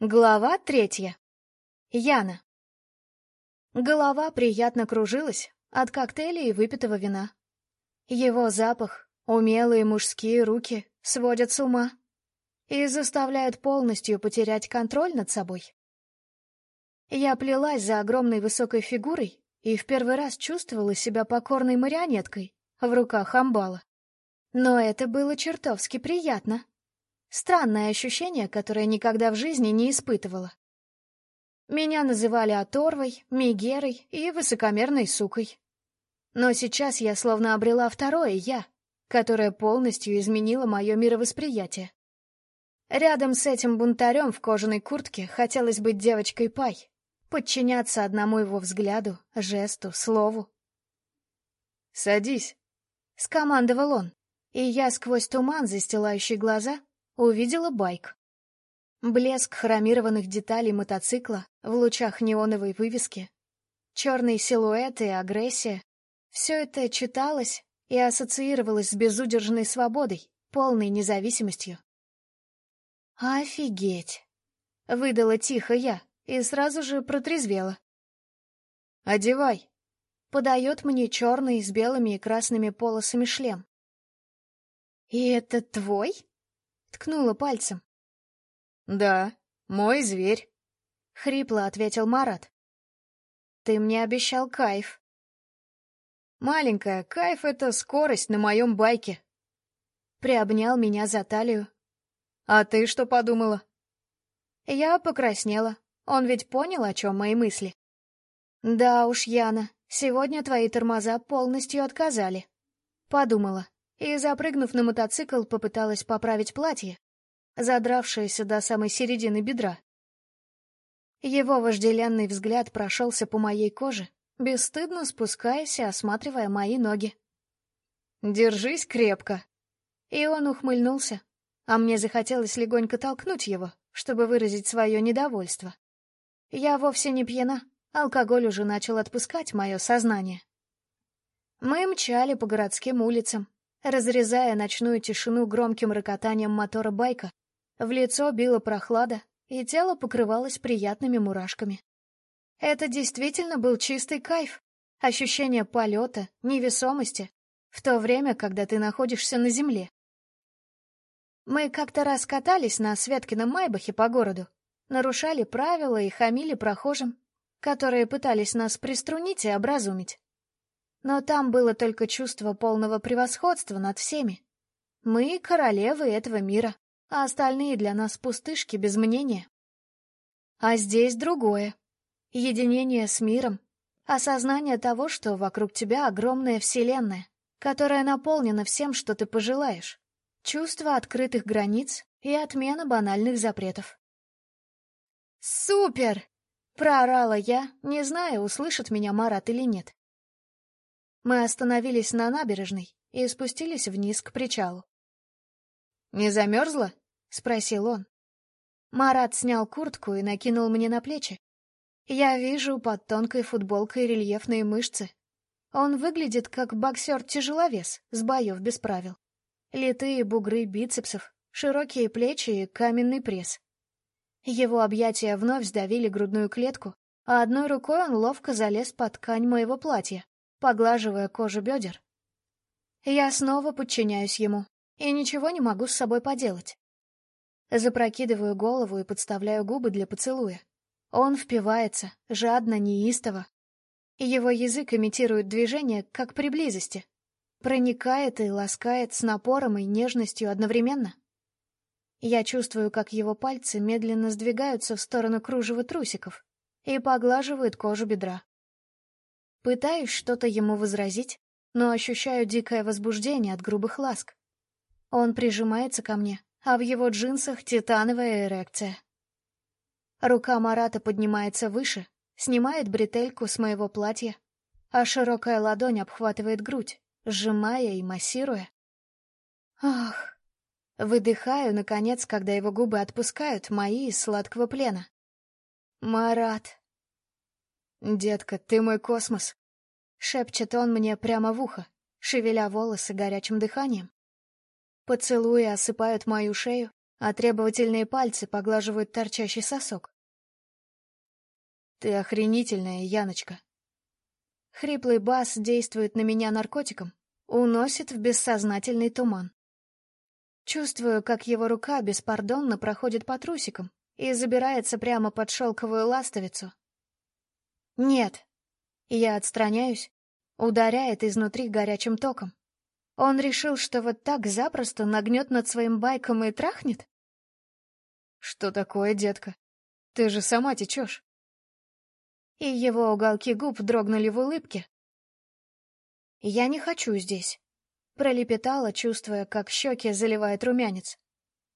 Глава третья. Яна. Голова приятно кружилась от коктейля и выпитого вина. Его запах, умелые мужские руки сводят с ума и заставляют полностью потерять контроль над собой. Я плелась за огромной высокой фигурой и в первый раз чувствовала себя покорной марионеткой в руках амбала. Но это было чертовски приятно. Странное ощущение, которое никогда в жизни не испытывала. Меня называли оторвой, мигерой и высокомерной сукой. Но сейчас я словно обрела второе «я», которое полностью изменило мое мировосприятие. Рядом с этим бунтарем в кожаной куртке хотелось быть девочкой Пай, подчиняться одному его взгляду, жесту, слову. «Садись», — скомандовал он, и я сквозь туман, застилающий глаза, увидела байк. Блеск хромированных деталей мотоцикла в лучах неоновой вывески, черный силуэт и агрессия — все это читалось и ассоциировалось с безудержной свободой, полной независимостью. «Офигеть!» — выдала тихо я и сразу же протрезвела. «Одевай!» — подает мне черный с белыми и красными полосами шлем. «И это твой?» Ткнула пальцем. «Да, мой зверь», — хрипло ответил Марат. «Ты мне обещал кайф». «Маленькая, кайф — это скорость на моем байке». Приобнял меня за талию. «А ты что подумала?» Я покраснела. Он ведь понял, о чем мои мысли. «Да уж, Яна, сегодня твои тормоза полностью отказали». Подумала и, запрыгнув на мотоцикл, попыталась поправить платье, задравшееся до самой середины бедра. Его вожделенный взгляд прошелся по моей коже, бесстыдно спускаясь и осматривая мои ноги. «Держись крепко!» И он ухмыльнулся, а мне захотелось легонько толкнуть его, чтобы выразить свое недовольство. Я вовсе не пьяна, алкоголь уже начал отпускать мое сознание. Мы мчали по городским улицам, разрезая ночную тишину громким рокотанием мотора байка. В лицо била прохлада, и тело покрывалось приятными мурашками. Это действительно был чистый кайф, ощущение полета, невесомости, в то время, когда ты находишься на земле. Мы как-то раз катались на Светкином Майбахе по городу, нарушали правила и хамили прохожим, которые пытались нас приструнить и образумить. Но там было только чувство полного превосходства над всеми. Мы — королевы этого мира, а остальные для нас пустышки без мнения. А здесь другое. Единение с миром, осознание того, что вокруг тебя огромная вселенная, которая наполнена всем, что ты пожелаешь, чувство открытых границ и отмена банальных запретов. «Супер!» — проорала я, не зная, услышит меня Марат или нет. Мы остановились на набережной и спустились вниз к причалу. «Не замерзла?» — спросил он. Марат снял куртку и накинул мне на плечи. Я вижу под тонкой футболкой рельефные мышцы. Он выглядит как боксер-тяжеловес с боев без правил. Литые бугры бицепсов, широкие плечи и каменный пресс. Его объятия вновь сдавили грудную клетку, а одной рукой он ловко залез под ткань моего платья поглаживая кожу бедер. Я снова подчиняюсь ему и ничего не могу с собой поделать. Запрокидываю голову и подставляю губы для поцелуя. Он впивается, жадно, неистово. Его язык имитирует движение, как при близости. Проникает и ласкает с напором и нежностью одновременно. Я чувствую, как его пальцы медленно сдвигаются в сторону кружева трусиков и поглаживают кожу бедра. Пытаюсь что-то ему возразить, но ощущаю дикое возбуждение от грубых ласк. Он прижимается ко мне, а в его джинсах титановая эрекция. Рука Марата поднимается выше, снимает бретельку с моего платья, а широкая ладонь обхватывает грудь, сжимая и массируя. Ах! Выдыхаю, наконец, когда его губы отпускают мои из сладкого плена. Марат, «Детка, ты мой космос!» — шепчет он мне прямо в ухо, шевеля волосы горячим дыханием. Поцелуи осыпают мою шею, а требовательные пальцы поглаживают торчащий сосок. «Ты охренительная, Яночка!» Хриплый бас действует на меня наркотиком, уносит в бессознательный туман. Чувствую, как его рука беспардонно проходит по трусикам и забирается прямо под шелковую ластовицу. Нет. Я отстраняюсь, ударяет изнутри горячим током. Он решил, что вот так запросто нагнет над своим байком и трахнет? Что такое, детка? Ты же сама течешь. И его уголки губ дрогнули в улыбке. Я не хочу здесь. Пролепетала, чувствуя, как щеки заливает румянец.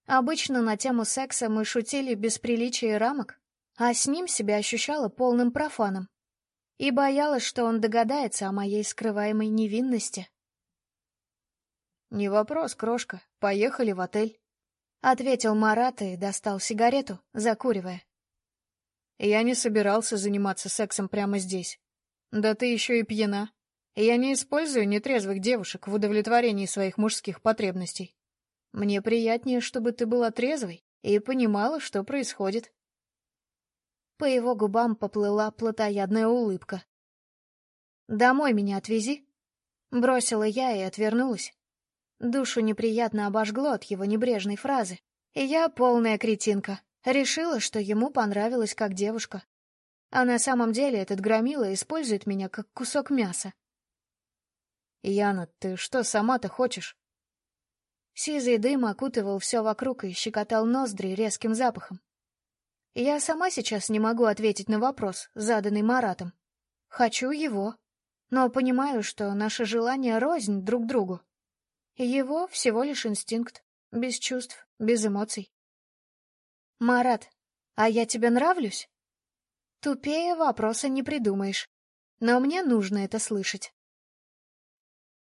Обычно на тему секса мы шутили без приличия и рамок, а с ним себя ощущала полным профаном. И боялась, что он догадается о моей скрываемой невинности. «Не вопрос, крошка. Поехали в отель», — ответил Марат и достал сигарету, закуривая. «Я не собирался заниматься сексом прямо здесь. Да ты еще и пьяна. Я не использую нетрезвых девушек в удовлетворении своих мужских потребностей. Мне приятнее, чтобы ты была трезвой и понимала, что происходит. По его губам поплыла плотоядная улыбка. «Домой меня отвези», — бросила я и отвернулась. Душу неприятно обожгло от его небрежной фразы. И я, полная кретинка, решила, что ему понравилась как девушка. А на самом деле этот громила использует меня как кусок мяса. «Яна, ты что сама-то хочешь?» Сизый дым окутывал все вокруг и щекотал ноздри резким запахом. Я сама сейчас не могу ответить на вопрос, заданный Маратом. Хочу его, но понимаю, что наши желания рознь друг другу. Его всего лишь инстинкт, без чувств, без эмоций. Марат, а я тебе нравлюсь? Тупее вопроса не придумаешь, но мне нужно это слышать.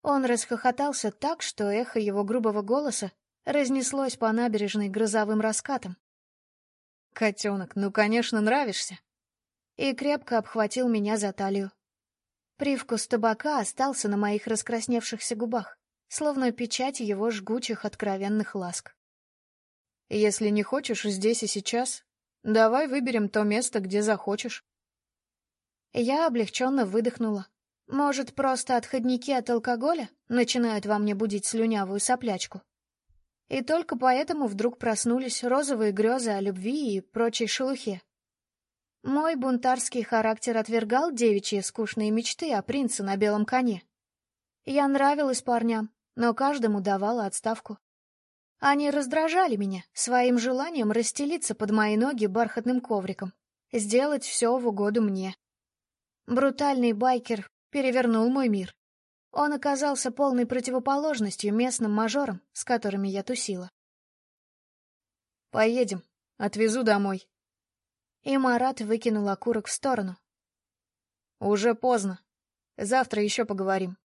Он расхохотался так, что эхо его грубого голоса разнеслось по набережной грозовым раскатом. «Котенок, ну, конечно, нравишься!» И крепко обхватил меня за талию. Привкус табака остался на моих раскрасневшихся губах, словно печать его жгучих откровенных ласк. «Если не хочешь здесь и сейчас, давай выберем то место, где захочешь». Я облегченно выдохнула, может, просто отходники от алкоголя начинают во мне будить слюнявую соплячку? И только поэтому вдруг проснулись розовые грезы о любви и прочей шелухе. Мой бунтарский характер отвергал девичьи скучные мечты о принце на белом коне. Я нравилась парням, но каждому давала отставку. Они раздражали меня своим желанием расстелиться под мои ноги бархатным ковриком, сделать все в угоду мне. Брутальный байкер перевернул мой мир. Он оказался полной противоположностью местным мажорам, с которыми я тусила. «Поедем, отвезу домой». И Марат выкинул окурок в сторону. «Уже поздно. Завтра еще поговорим».